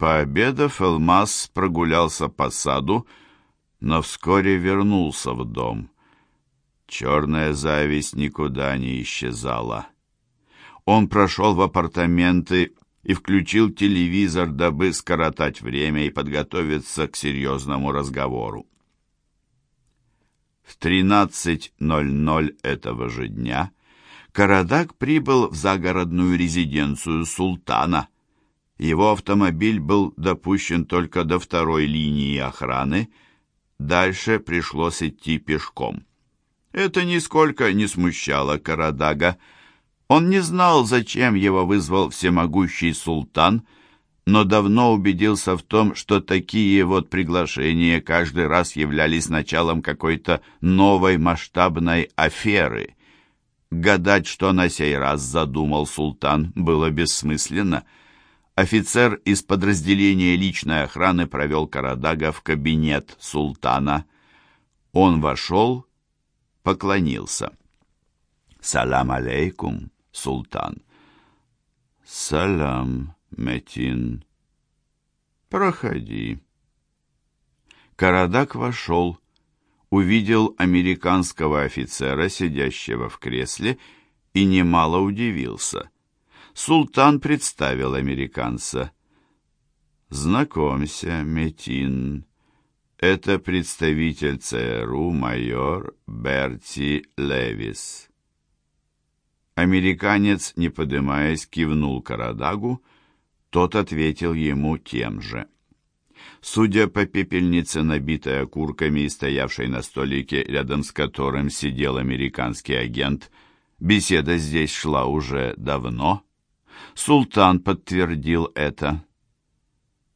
Пообедав, Элмаз прогулялся по саду, но вскоре вернулся в дом. Черная зависть никуда не исчезала. Он прошел в апартаменты и включил телевизор, дабы скоротать время и подготовиться к серьезному разговору. В 13.00 этого же дня Карадак прибыл в загородную резиденцию султана. Его автомобиль был допущен только до второй линии охраны, дальше пришлось идти пешком. Это нисколько не смущало Карадага. Он не знал, зачем его вызвал всемогущий султан, но давно убедился в том, что такие вот приглашения каждый раз являлись началом какой-то новой масштабной аферы. Гадать, что на сей раз задумал султан, было бессмысленно. Офицер из подразделения личной охраны провел Карадага в кабинет султана. Он вошел поклонился. «Салам алейкум, султан!» «Салам, Метин!» «Проходи!» Карадак вошел, увидел американского офицера, сидящего в кресле, и немало удивился. Султан представил американца. «Знакомься, Метин, это представитель ЦРУ майор Берти Левис. Американец, не поднимаясь, кивнул Карадагу, тот ответил ему тем же. Судя по пепельнице, набитой окурками и стоявшей на столике, рядом с которым сидел американский агент, беседа здесь шла уже давно. Султан подтвердил это.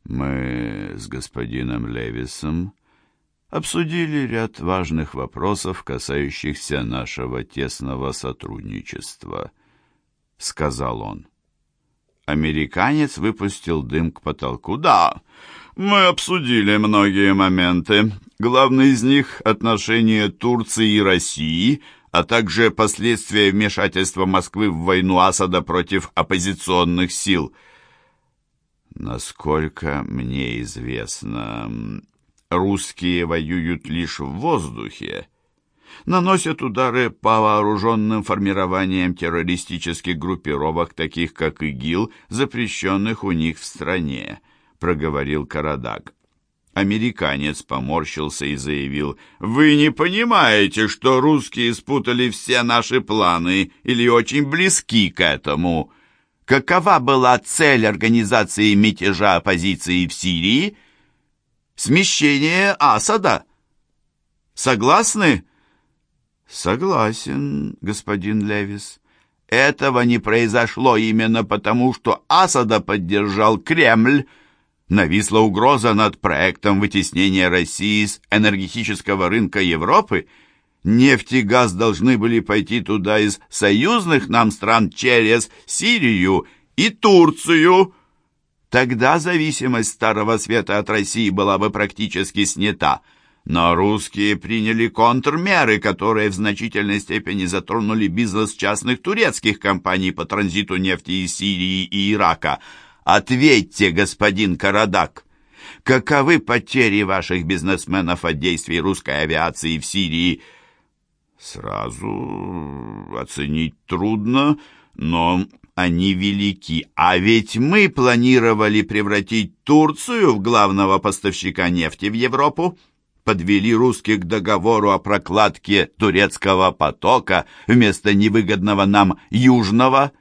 Мы с господином Левисом обсудили ряд важных вопросов, касающихся нашего тесного сотрудничества, сказал он. Американец выпустил дым к потолку. Да, мы обсудили многие моменты. Главный из них — отношения Турции и России, а также последствия вмешательства Москвы в войну Асада против оппозиционных сил — Насколько мне известно, русские воюют лишь в воздухе, наносят удары по вооруженным формированиям террористических группировок, таких как ИГИЛ, запрещенных у них в стране, проговорил Карадак. Американец поморщился и заявил, «Вы не понимаете, что русские спутали все наши планы или очень близки к этому?» Какова была цель организации мятежа оппозиции в Сирии? Смещение Асада. Согласны? Согласен, господин Левис. Этого не произошло именно потому, что Асада поддержал Кремль. Нависла угроза над проектом вытеснения России с энергетического рынка Европы – Нефть и газ должны были пойти туда из союзных нам стран через Сирию и Турцию. Тогда зависимость Старого Света от России была бы практически снята. Но русские приняли контрмеры, которые в значительной степени затронули бизнес частных турецких компаний по транзиту нефти из Сирии и Ирака. Ответьте, господин Карадак, каковы потери ваших бизнесменов от действий русской авиации в Сирии – Сразу оценить трудно, но они велики. А ведь мы планировали превратить Турцию в главного поставщика нефти в Европу. Подвели русских к договору о прокладке турецкого потока вместо невыгодного нам южного.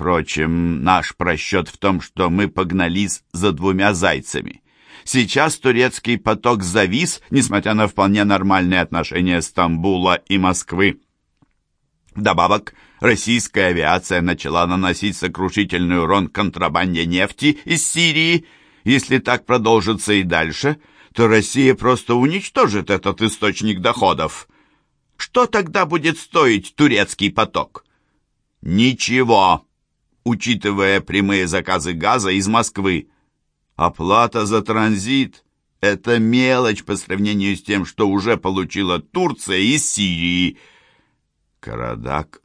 Впрочем, наш просчет в том, что мы погнались за двумя зайцами. Сейчас турецкий поток завис, несмотря на вполне нормальные отношения Стамбула и Москвы. Вдобавок, российская авиация начала наносить сокрушительный урон контрабанде нефти из Сирии. Если так продолжится и дальше, то Россия просто уничтожит этот источник доходов. Что тогда будет стоить турецкий поток? Ничего, учитывая прямые заказы газа из Москвы. Оплата за транзит – это мелочь по сравнению с тем, что уже получила Турция из Сирии. Карадак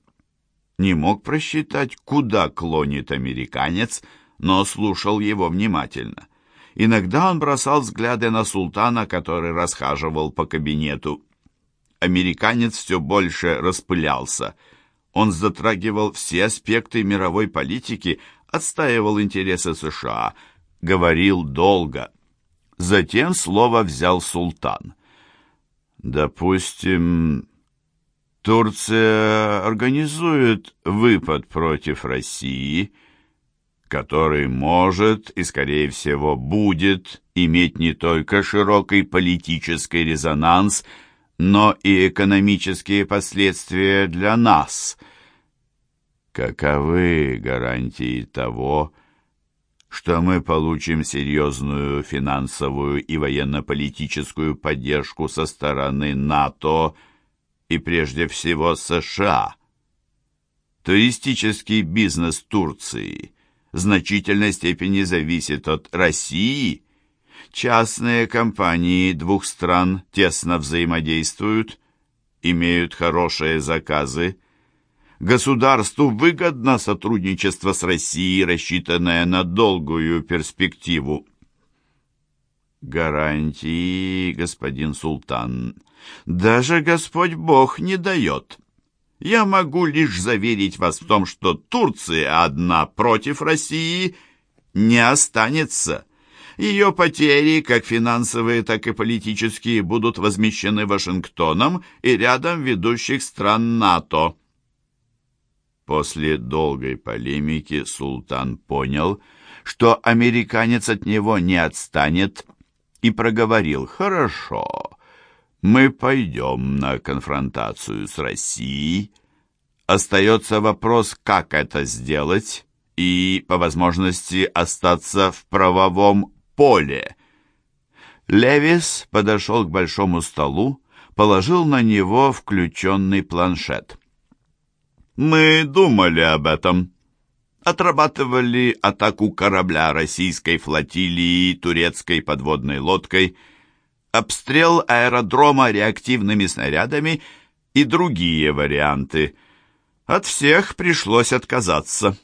не мог просчитать, куда клонит американец, но слушал его внимательно. Иногда он бросал взгляды на султана, который расхаживал по кабинету. Американец все больше распылялся. Он затрагивал все аспекты мировой политики, отстаивал интересы США, говорил долго. Затем слово взял султан. «Допустим, Турция организует выпад против России», который может и, скорее всего, будет иметь не только широкий политический резонанс, но и экономические последствия для нас. Каковы гарантии того, что мы получим серьезную финансовую и военно-политическую поддержку со стороны НАТО и прежде всего США? Туристический бизнес Турции – в значительной степени зависит от России. Частные компании двух стран тесно взаимодействуют, имеют хорошие заказы. Государству выгодно сотрудничество с Россией, рассчитанное на долгую перспективу. Гарантии, господин султан, даже Господь Бог не дает. Я могу лишь заверить вас в том, что Турция одна против России не останется. Ее потери, как финансовые, так и политические, будут возмещены Вашингтоном и рядом ведущих стран НАТО. После долгой полемики султан понял, что американец от него не отстанет, и проговорил «Хорошо, мы пойдем на конфронтацию с Россией. Остается вопрос, как это сделать и, по возможности, остаться в правовом поле. Левис подошел к большому столу, положил на него включенный планшет. «Мы думали об этом. Отрабатывали атаку корабля российской флотилии турецкой подводной лодкой – обстрел аэродрома реактивными снарядами и другие варианты. От всех пришлось отказаться.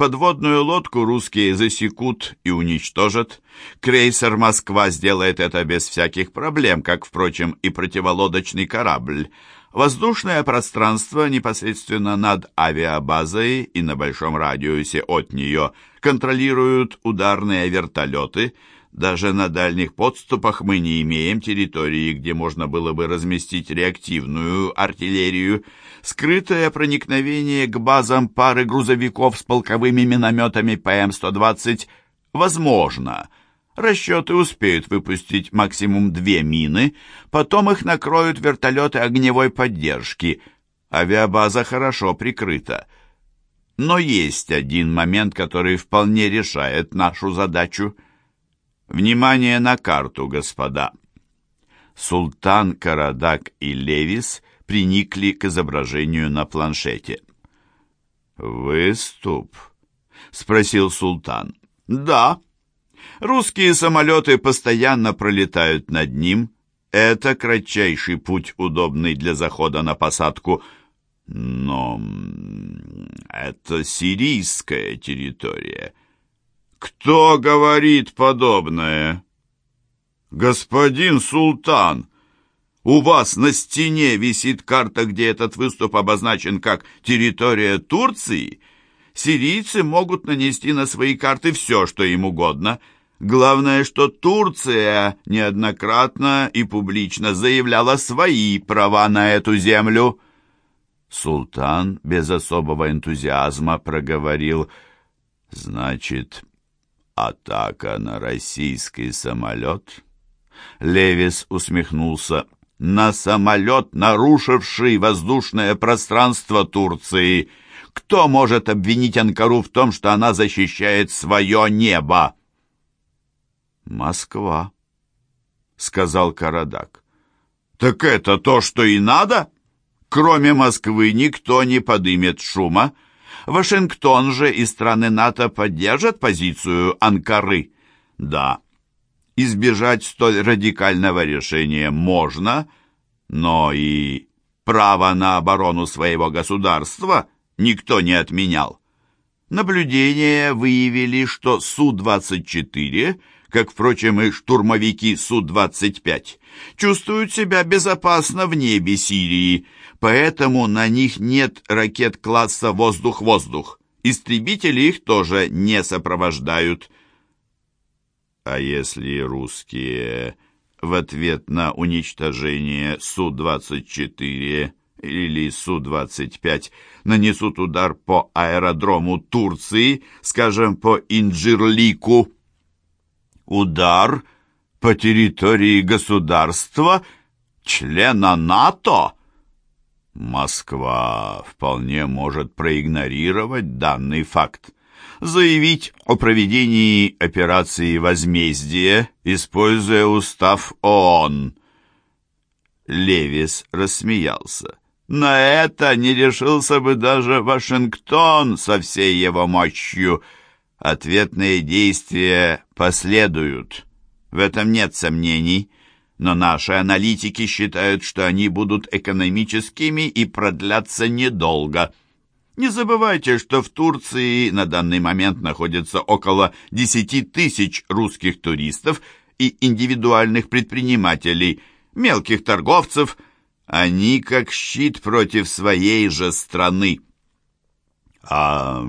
Подводную лодку русские засекут и уничтожат. Крейсер «Москва» сделает это без всяких проблем, как, впрочем, и противолодочный корабль. Воздушное пространство непосредственно над авиабазой и на большом радиусе от нее контролируют ударные вертолеты – даже на дальних подступах мы не имеем территории, где можно было бы разместить реактивную артиллерию. Скрытое проникновение к базам пары грузовиков с полковыми минометами ПМ-120 возможно. Расчеты успеют выпустить максимум две мины, потом их накроют вертолеты огневой поддержки. Авиабаза хорошо прикрыта. Но есть один момент, который вполне решает нашу задачу – Внимание на карту, господа. Султан, Карадак и Левис приникли к изображению на планшете. «Выступ?» — спросил султан. «Да. Русские самолеты постоянно пролетают над ним. Это кратчайший путь, удобный для захода на посадку. Но это сирийская территория. «Кто говорит подобное?» «Господин султан, у вас на стене висит карта, где этот выступ обозначен как территория Турции. Сирийцы могут нанести на свои карты все, что им угодно. Главное, что Турция неоднократно и публично заявляла свои права на эту землю». Султан без особого энтузиазма проговорил, «Значит, Атака на российский самолет? Левис усмехнулся. На самолет, нарушивший воздушное пространство Турции. Кто может обвинить Анкару в том, что она защищает свое небо? Москва, сказал Карадак. Так это то, что и надо? Кроме Москвы никто не подымет шума. Вашингтон же и страны НАТО поддержат позицию Анкары? Да. Избежать столь радикального решения можно, но и право на оборону своего государства никто не отменял. Наблюдения выявили, что Су-24, как, впрочем, и штурмовики Су-25, чувствуют себя безопасно в небе Сирии, поэтому на них нет ракет класса «воздух-воздух». Истребители их тоже не сопровождают. А если русские в ответ на уничтожение Су-24 или Су-25 нанесут удар по аэродрому Турции, скажем, по Инджирлику. Удар по территории государства, члена НАТО? Москва вполне может проигнорировать данный факт, заявить о проведении операции возмездия, используя устав ООН. Левис рассмеялся. На это не решился бы даже Вашингтон со всей его мощью. Ответные действия последуют. В этом нет сомнений. Но наши аналитики считают, что они будут экономическими и продлятся недолго. Не забывайте, что в Турции на данный момент находится около 10 тысяч русских туристов и индивидуальных предпринимателей, мелких торговцев – они как щит против своей же страны. А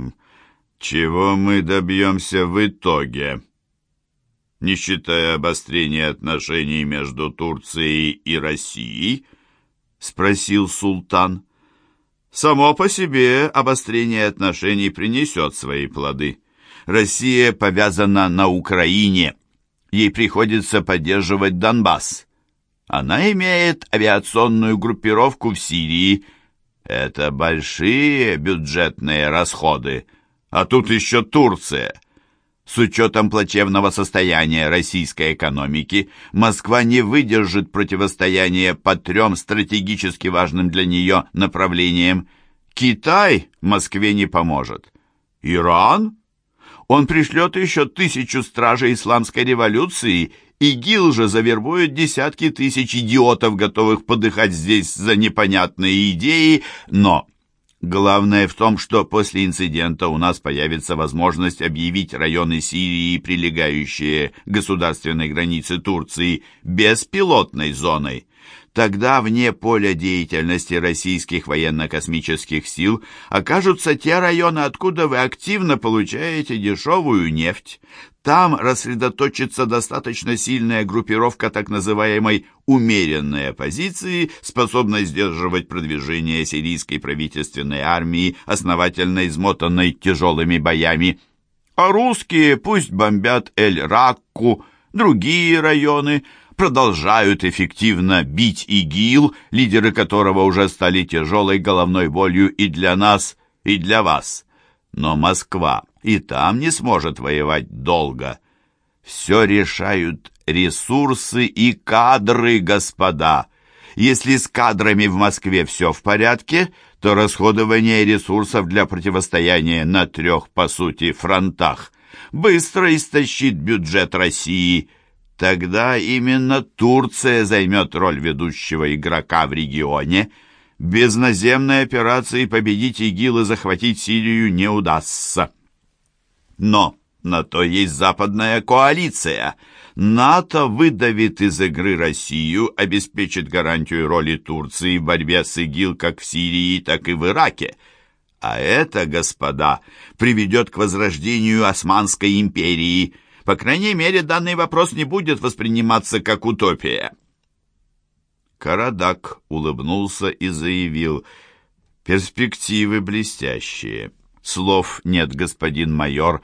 чего мы добьемся в итоге? Не считая обострения отношений между Турцией и Россией, спросил султан. Само по себе обострение отношений принесет свои плоды. Россия повязана на Украине. Ей приходится поддерживать Донбасс. Она имеет авиационную группировку в Сирии. Это большие бюджетные расходы. А тут еще Турция. С учетом плачевного состояния российской экономики, Москва не выдержит противостояния по трем стратегически важным для нее направлениям. Китай Москве не поможет. Иран? Он пришлет еще тысячу стражей исламской революции ИГИЛ же завербует десятки тысяч идиотов, готовых подыхать здесь за непонятные идеи, но главное в том, что после инцидента у нас появится возможность объявить районы Сирии, прилегающие к государственной границе Турции, беспилотной зоной. Тогда вне поля деятельности российских военно-космических сил окажутся те районы, откуда вы активно получаете дешевую нефть. Там рассредоточится достаточно сильная группировка так называемой «умеренной оппозиции», способная сдерживать продвижение сирийской правительственной армии, основательно измотанной тяжелыми боями. А русские пусть бомбят Эль-Ракку, другие районы – продолжают эффективно бить ИГИЛ, лидеры которого уже стали тяжелой головной болью и для нас, и для вас. Но Москва и там не сможет воевать долго. Все решают ресурсы и кадры, господа. Если с кадрами в Москве все в порядке, то расходование ресурсов для противостояния на трех, по сути, фронтах быстро истощит бюджет России – Тогда именно Турция займет роль ведущего игрока в регионе. Без наземной операции победить ИГИЛ и захватить Сирию не удастся. Но на то есть западная коалиция. НАТО выдавит из игры Россию, обеспечит гарантию роли Турции в борьбе с ИГИЛ как в Сирии, так и в Ираке. А это, господа, приведет к возрождению Османской империи – по крайней мере, данный вопрос не будет восприниматься как утопия. Карадак улыбнулся и заявил, «Перспективы блестящие. Слов нет, господин майор,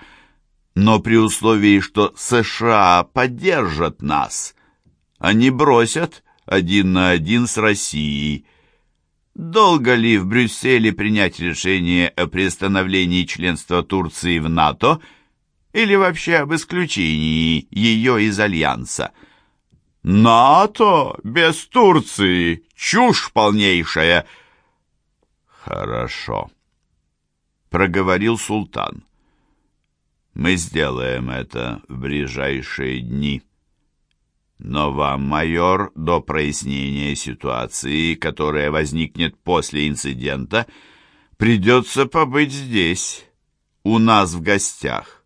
но при условии, что США поддержат нас, они бросят один на один с Россией». Долго ли в Брюсселе принять решение о приостановлении членства Турции в НАТО – или вообще об исключении ее из Альянса. НАТО без Турции — чушь полнейшая. Хорошо, — проговорил султан. Мы сделаем это в ближайшие дни. Но вам, майор, до прояснения ситуации, которая возникнет после инцидента, придется побыть здесь, у нас в гостях.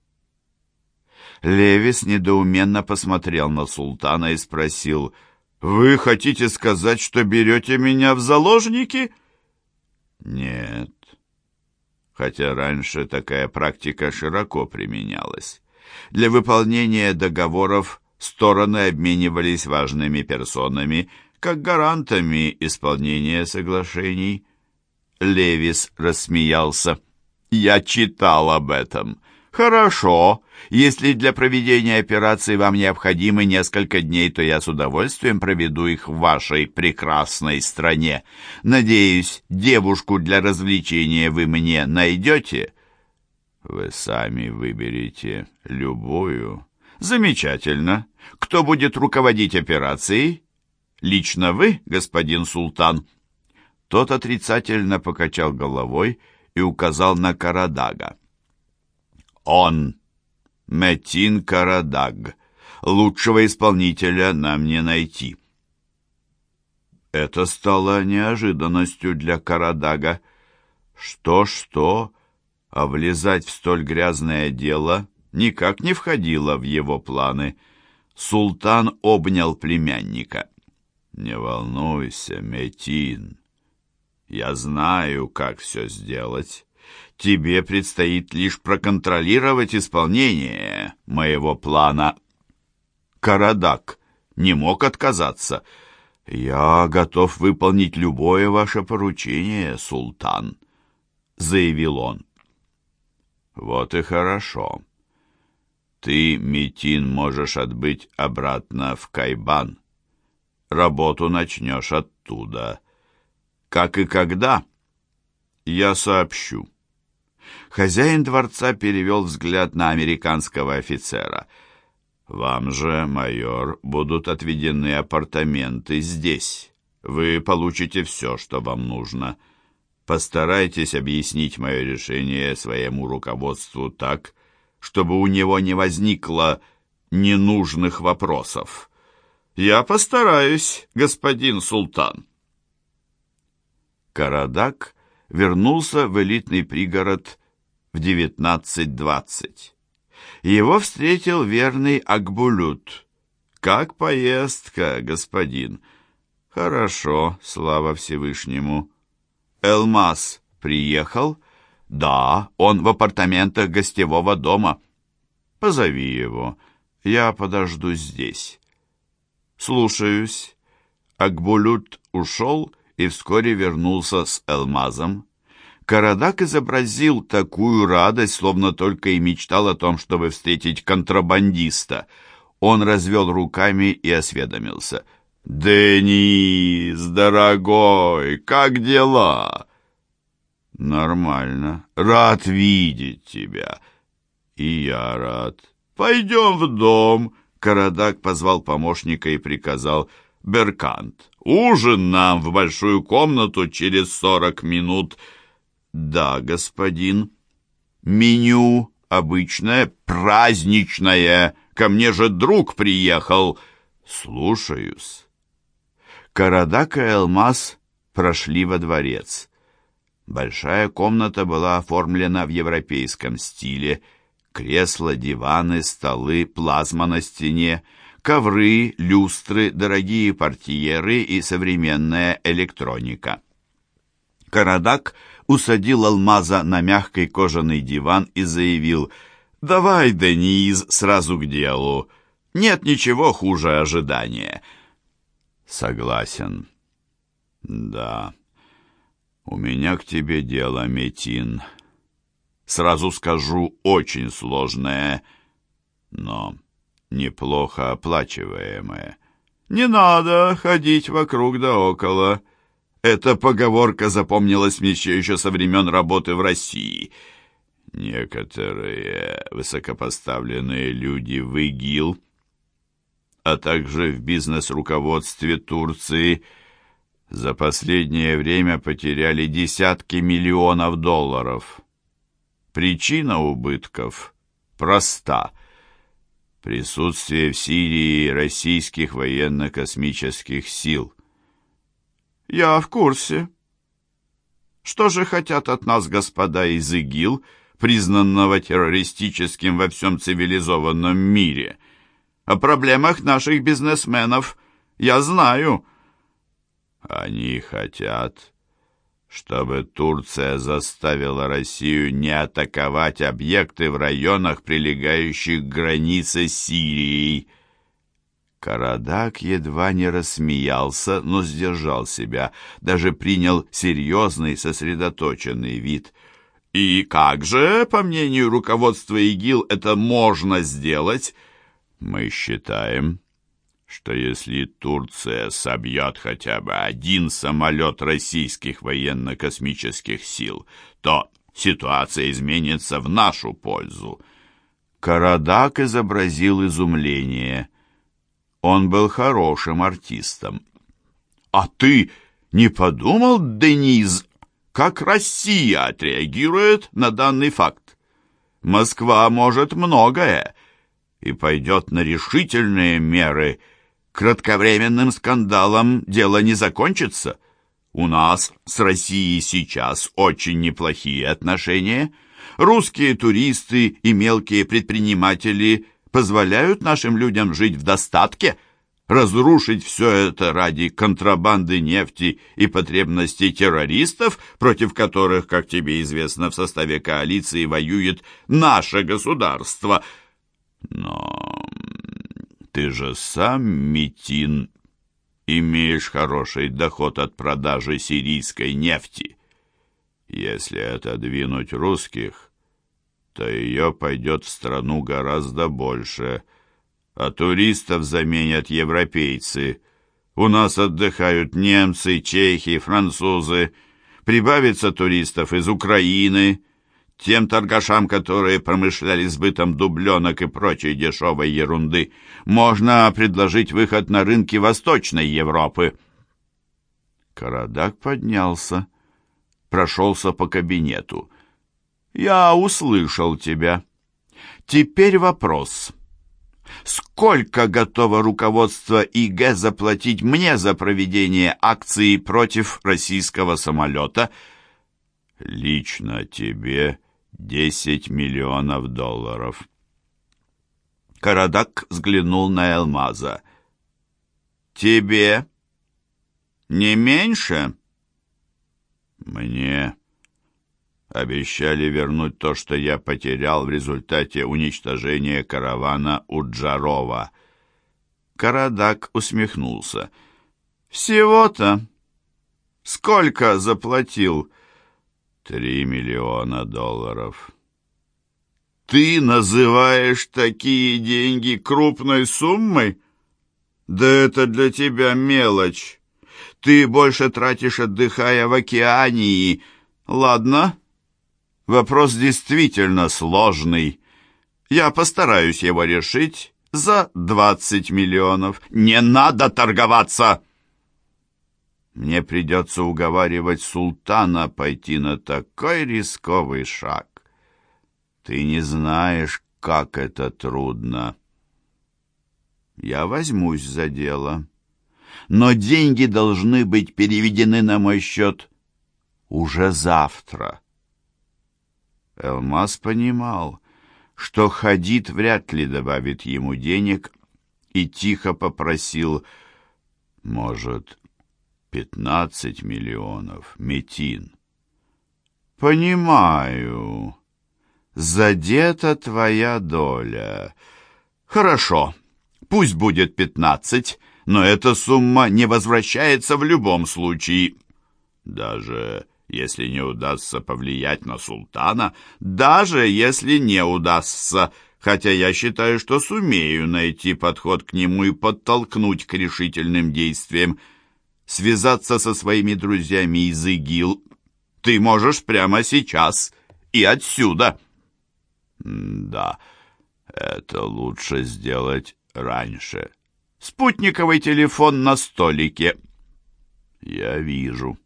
Левис недоуменно посмотрел на султана и спросил, «Вы хотите сказать, что берете меня в заложники?» «Нет, хотя раньше такая практика широко применялась. Для выполнения договоров стороны обменивались важными персонами, как гарантами исполнения соглашений. Левис рассмеялся. «Я читал об этом. Хорошо. Если для проведения операции вам необходимы несколько дней, то я с удовольствием проведу их в вашей прекрасной стране. Надеюсь, девушку для развлечения вы мне найдете?» «Вы сами выберете любую». «Замечательно. Кто будет руководить операцией?» «Лично вы, господин султан?» Тот отрицательно покачал головой и указал на Карадага. «Он! Метин Карадаг! Лучшего исполнителя нам не найти!» Это стало неожиданностью для Карадага. Что-что, а влезать в столь грязное дело никак не входило в его планы. Султан обнял племянника. «Не волнуйся, Метин. Я знаю, как все сделать. Тебе предстоит лишь проконтролировать исполнение моего плана». Карадак не мог отказаться. «Я готов выполнить любое ваше поручение, султан», — заявил он. «Вот и хорошо. Ты, Митин, можешь отбыть обратно в Кайбан. Работу начнешь оттуда. Как и когда, я сообщу. Хозяин дворца перевел взгляд на американского офицера. «Вам же, майор, будут отведены апартаменты здесь. Вы получите все, что вам нужно. Постарайтесь объяснить мое решение своему руководству так, чтобы у него не возникло ненужных вопросов». «Я постараюсь, господин султан». Карадак вернулся в элитный пригород в 19.20. Его встретил верный Акбулют. «Как поездка, господин?» «Хорошо, слава Всевышнему». «Элмаз приехал?» «Да, он в апартаментах гостевого дома». «Позови его, я подожду здесь». «Слушаюсь». Акбулют ушел и вскоре вернулся с Элмазом. Карадак изобразил такую радость, словно только и мечтал о том, чтобы встретить контрабандиста. Он развел руками и осведомился. «Денис, дорогой, как дела?» «Нормально. Рад видеть тебя». «И я рад. Пойдем в дом». Карадак позвал помощника и приказал «Беркант, ужин нам в большую комнату через сорок минут». «Да, господин. Меню обычное, праздничное. Ко мне же друг приехал. Слушаюсь». Карадак и Элмаз прошли во дворец. Большая комната была оформлена в европейском стиле – Кресла, диваны, столы, плазма на стене, ковры, люстры, дорогие портьеры и современная электроника. Карадак усадил Алмаза на мягкий кожаный диван и заявил «Давай, Дениз, сразу к делу. Нет ничего хуже ожидания». «Согласен». «Да, у меня к тебе дело, Метин» сразу скажу, очень сложное, но неплохо оплачиваемое. Не надо ходить вокруг да около. Эта поговорка запомнилась мне еще со времен работы в России. Некоторые высокопоставленные люди в ИГИЛ, а также в бизнес-руководстве Турции за последнее время потеряли десятки миллионов долларов. Причина убытков проста. Присутствие в Сирии российских военно-космических сил. Я в курсе. Что же хотят от нас господа из ИГИЛ? признанного террористическим во всем цивилизованном мире. О проблемах наших бизнесменов я знаю. Они хотят, чтобы Турция заставила Россию не атаковать объекты в районах, прилегающих к границе с Сирией. Карадак едва не рассмеялся, но сдержал себя, даже принял серьезный, сосредоточенный вид. И как же, по мнению руководства ИГИЛ, это можно сделать? Мы считаем, что если Турция собьет хотя бы один самолет российских военно-космических сил, то ситуация изменится в нашу пользу. Карадак изобразил изумление. Он был хорошим артистом. «А ты не подумал, Дениз, как Россия отреагирует на данный факт? Москва может многое и пойдет на решительные меры – кратковременным скандалом дело не закончится. У нас с Россией сейчас очень неплохие отношения. Русские туристы и мелкие предприниматели позволяют нашим людям жить в достатке. Разрушить все это ради контрабанды нефти и потребностей террористов, против которых, как тебе известно, в составе коалиции воюет наше государство. Но ты же сам, Митин, имеешь хороший доход от продажи сирийской нефти. Если отодвинуть русских, то ее пойдет в страну гораздо больше, а туристов заменят европейцы. У нас отдыхают немцы, чехи, французы. Прибавится туристов из Украины, тем торгашам, которые промышляли сбытом дубленок и прочей дешевой ерунды, можно предложить выход на рынки Восточной Европы. Карадак поднялся, прошелся по кабинету. «Я услышал тебя. Теперь вопрос. Сколько готово руководство ИГ заплатить мне за проведение акции против российского самолета?» «Лично тебе...» Десять миллионов долларов. Карадак взглянул на Элмаза. «Тебе не меньше?» «Мне обещали вернуть то, что я потерял в результате уничтожения каравана у Джарова». Карадак усмехнулся. «Всего-то? Сколько заплатил?» Три миллиона долларов. Ты называешь такие деньги крупной суммой? Да это для тебя мелочь. Ты больше тратишь, отдыхая в океании. Ладно, вопрос действительно сложный. Я постараюсь его решить за двадцать миллионов. Не надо торговаться!» Мне придется уговаривать султана пойти на такой рисковый шаг. Ты не знаешь, как это трудно. Я возьмусь за дело, но деньги должны быть переведены на мой счет уже завтра. Элмаз понимал, что Хадид вряд ли добавит ему денег, и тихо попросил, может, Пятнадцать миллионов, Метин. Понимаю. Задета твоя доля. Хорошо, пусть будет пятнадцать, но эта сумма не возвращается в любом случае. Даже если не удастся повлиять на султана, даже если не удастся, хотя я считаю, что сумею найти подход к нему и подтолкнуть к решительным действиям связаться со своими друзьями из ИГИЛ ты можешь прямо сейчас и отсюда. Да, это лучше сделать раньше. Спутниковый телефон на столике. Я вижу.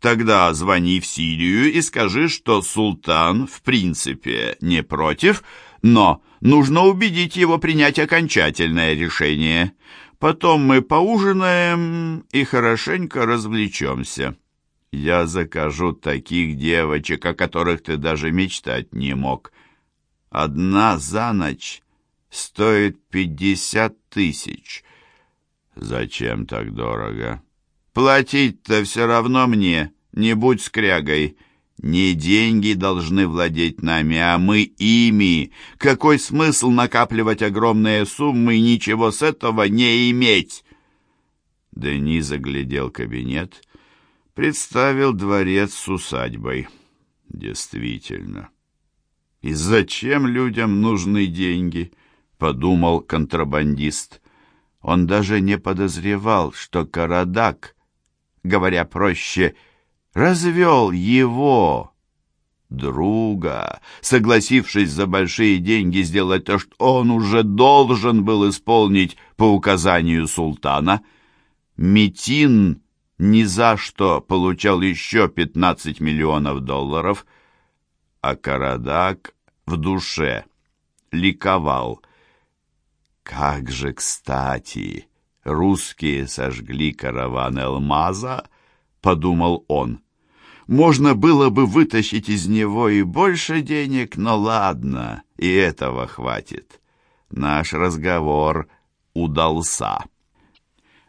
Тогда звони в Сирию и скажи, что султан в принципе не против, но нужно убедить его принять окончательное решение. Потом мы поужинаем и хорошенько развлечемся. Я закажу таких девочек, о которых ты даже мечтать не мог. Одна за ночь стоит пятьдесят тысяч. Зачем так дорого? Платить-то все равно мне, не будь скрягой. Не деньги должны владеть нами, а мы ими. Какой смысл накапливать огромные суммы и ничего с этого не иметь? Дени заглядел кабинет, представил дворец с усадьбой. Действительно. И зачем людям нужны деньги? Подумал контрабандист. Он даже не подозревал, что Карадак, говоря проще, — развел его, друга, согласившись за большие деньги сделать то, что он уже должен был исполнить по указанию султана. Метин ни за что получал еще 15 миллионов долларов, а Карадак в душе ликовал. Как же кстати! Русские сожгли караван Элмаза, подумал он. Можно было бы вытащить из него и больше денег, но ладно, и этого хватит. Наш разговор удался.